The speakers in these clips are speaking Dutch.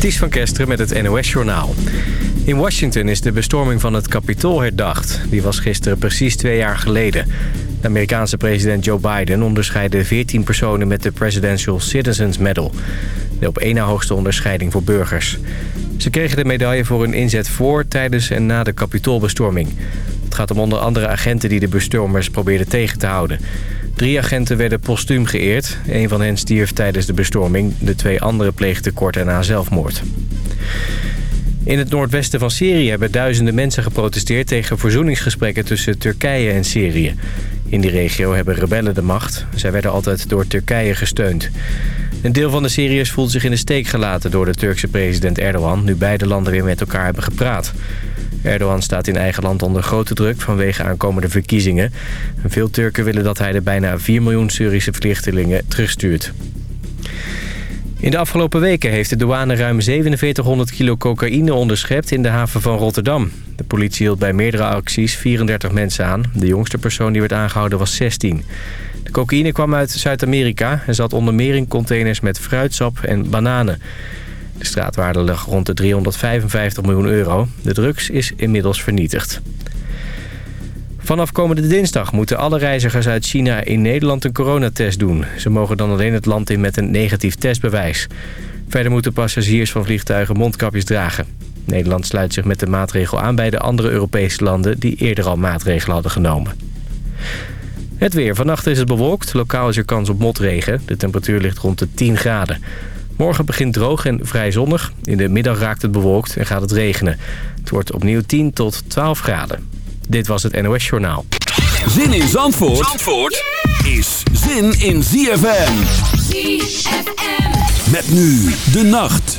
Ties van Kesteren met het NOS-journaal. In Washington is de bestorming van het Capitool herdacht. Die was gisteren precies twee jaar geleden. De Amerikaanse president Joe Biden onderscheidde 14 personen met de Presidential Citizens Medal. De op één na hoogste onderscheiding voor burgers. Ze kregen de medaille voor hun inzet voor, tijdens en na de Capitoolbestorming. Het gaat om onder andere agenten die de bestormers probeerden tegen te houden. Drie agenten werden postuum geëerd. Een van hen stierf tijdens de bestorming. De twee anderen pleegden kort daarna zelfmoord. In het noordwesten van Syrië hebben duizenden mensen geprotesteerd... tegen verzoeningsgesprekken tussen Turkije en Syrië. In die regio hebben rebellen de macht. Zij werden altijd door Turkije gesteund. Een deel van de Syriërs voelt zich in de steek gelaten door de Turkse president Erdogan... nu beide landen weer met elkaar hebben gepraat. Erdogan staat in eigen land onder grote druk vanwege aankomende verkiezingen. veel Turken willen dat hij de bijna 4 miljoen Syrische vluchtelingen terugstuurt. In de afgelopen weken heeft de douane ruim 4700 kilo cocaïne onderschept in de haven van Rotterdam. De politie hield bij meerdere acties 34 mensen aan. De jongste persoon die werd aangehouden was 16. De cocaïne kwam uit Zuid-Amerika en zat onder meer in containers met fruitsap en bananen. De straatwaarde lag rond de 355 miljoen euro. De drugs is inmiddels vernietigd. Vanaf komende dinsdag moeten alle reizigers uit China in Nederland een coronatest doen. Ze mogen dan alleen het land in met een negatief testbewijs. Verder moeten passagiers van vliegtuigen mondkapjes dragen. Nederland sluit zich met de maatregel aan bij de andere Europese landen... die eerder al maatregelen hadden genomen. Het weer. Vannacht is het bewolkt. Lokaal is er kans op motregen. De temperatuur ligt rond de 10 graden. Morgen begint droog en vrij zonnig. In de middag raakt het bewolkt en gaat het regenen. Het wordt opnieuw 10 tot 12 graden. Dit was het NOS Journaal. Zin in Zandvoort, Zandvoort is zin in ZFM. ZFM. Met nu de nacht.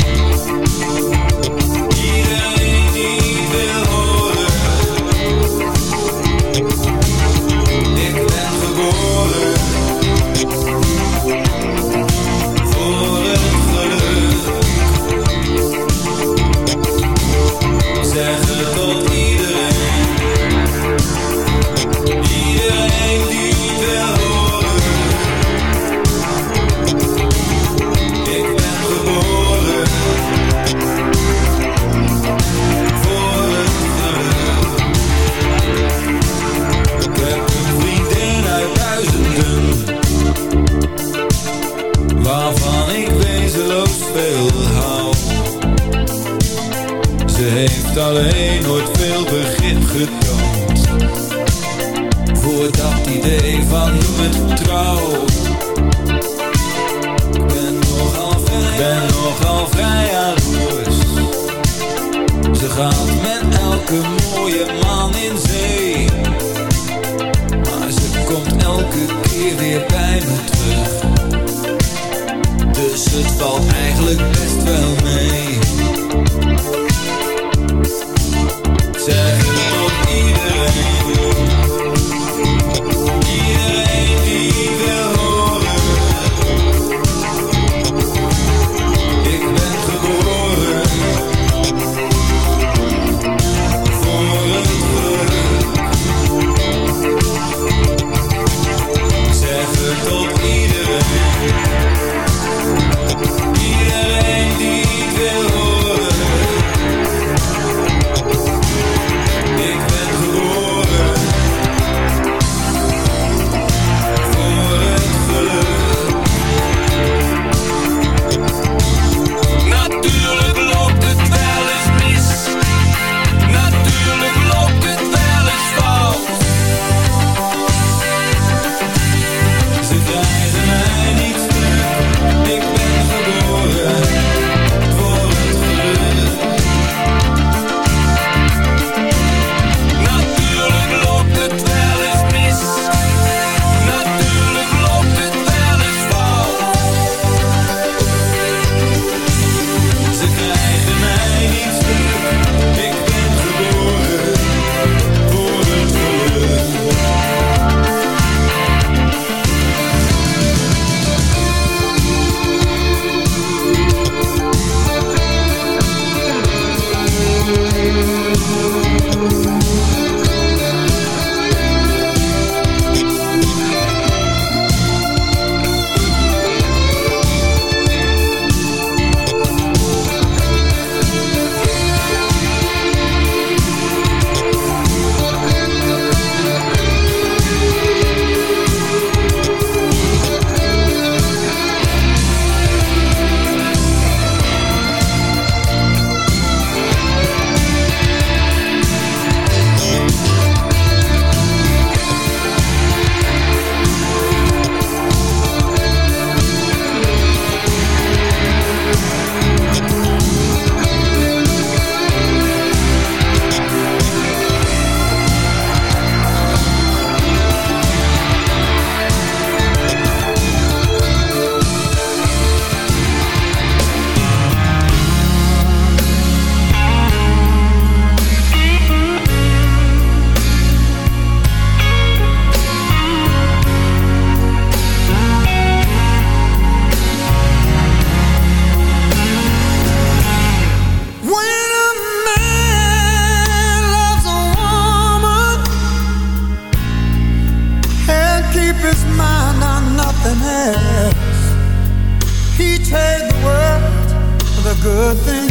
good thing.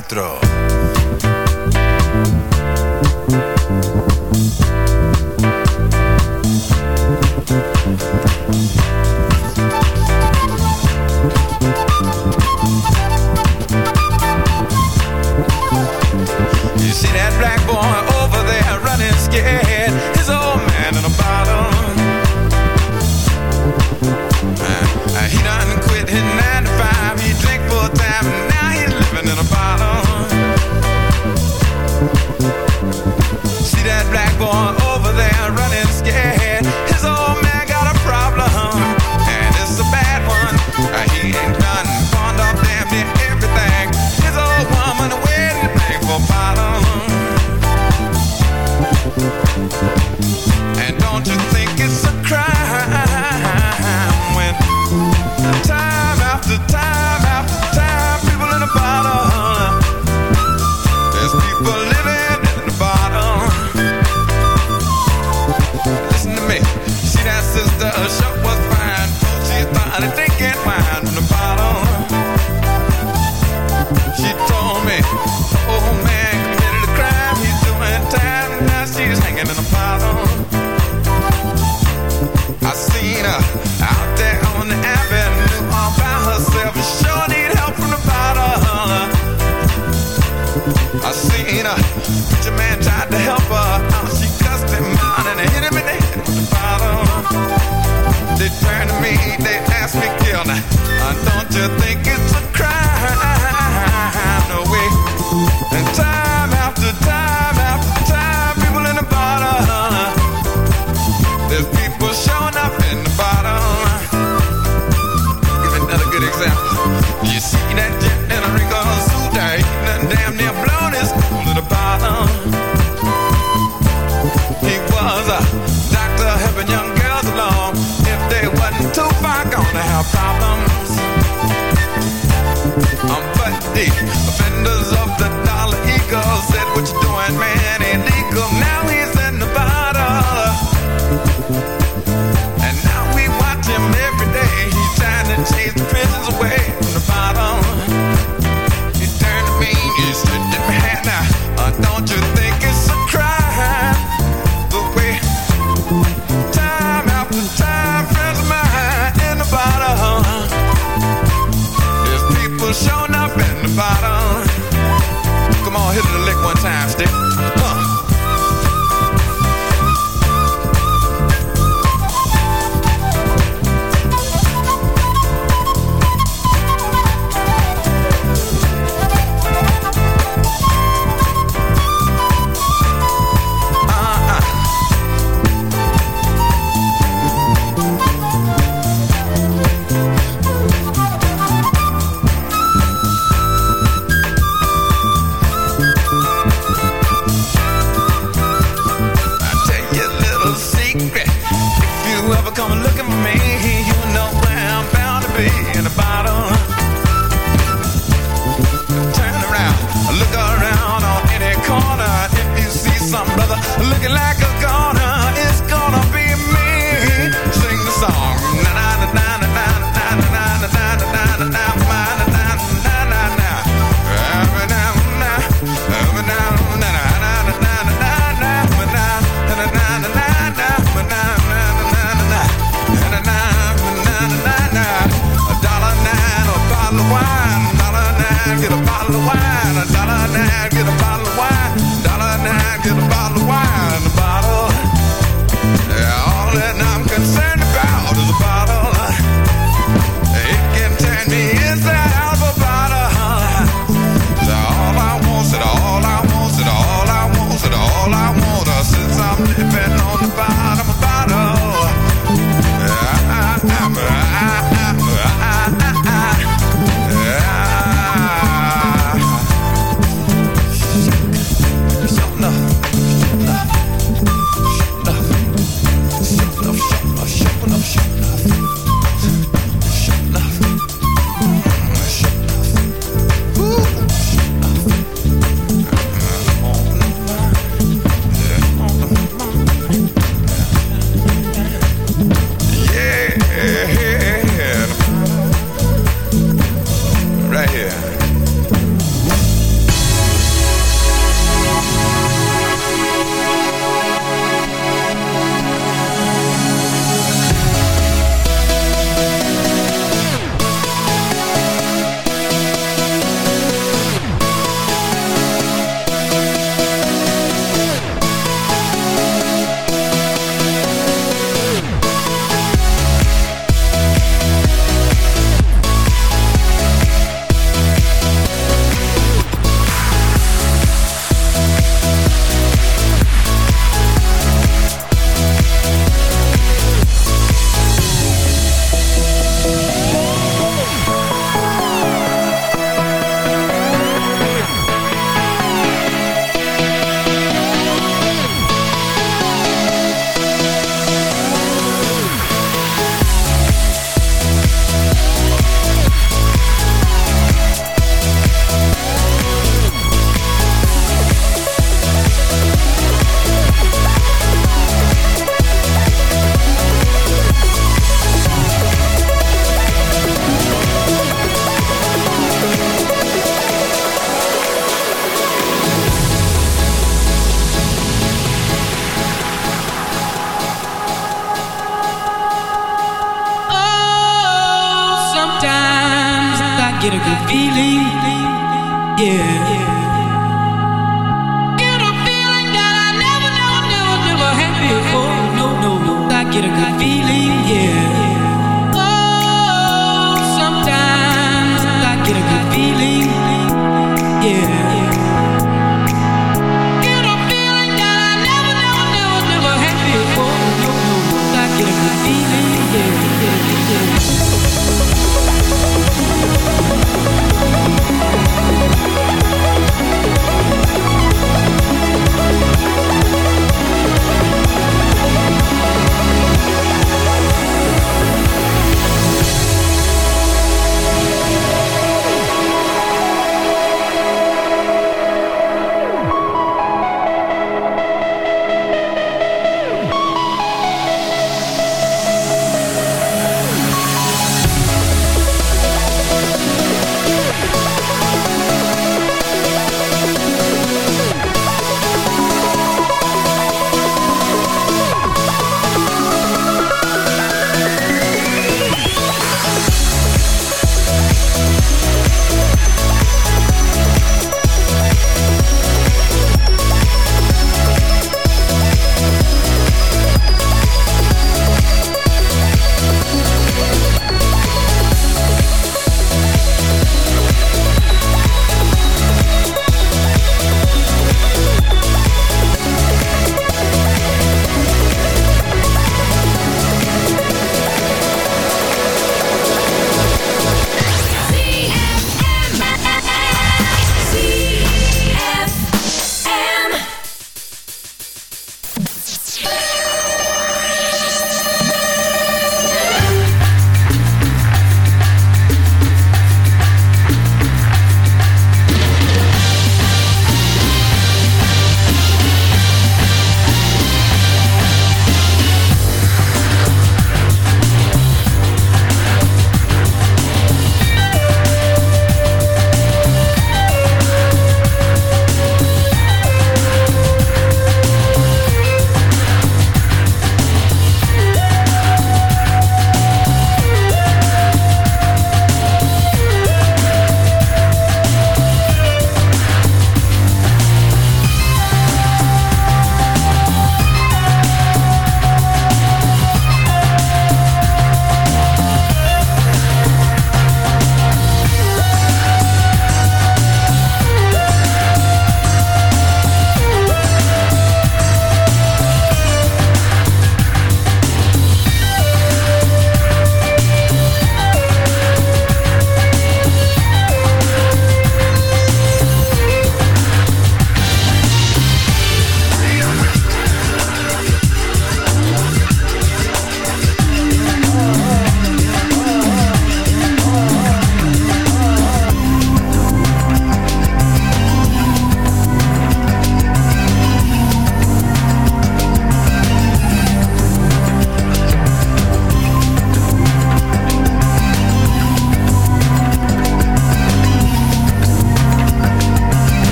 teatro.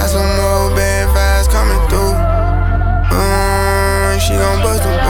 Got some more bad vibes coming through. Mm, she gon' bust the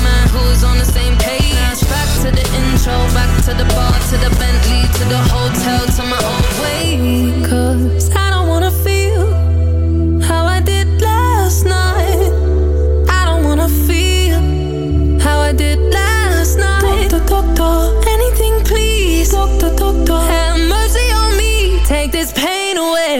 man who was on the same page. back to the intro, back to the bar, to the Bentley, to the hotel, to my own way. Cause I don't wanna feel how I did last night. I don't wanna feel how I did last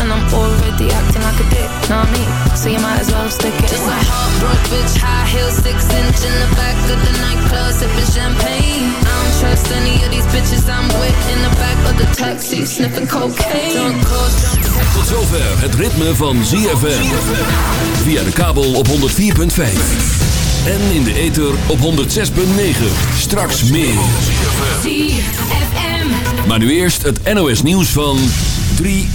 And I'm already acting like a dick, know what I mean? So you might as well stick it Just a heartbroken bitch, high heels, six inch in the back of the nightclub, sipping champagne. I don't trust any of these bitches I'm with in the back of the taxi, sniffing cocaine. Drunk calls. Tot zover het ritme van ZFM. Via de kabel op 104.5. En in de ether op 106.9. Straks meer. ZFM. Maar nu eerst het NOS nieuws van 3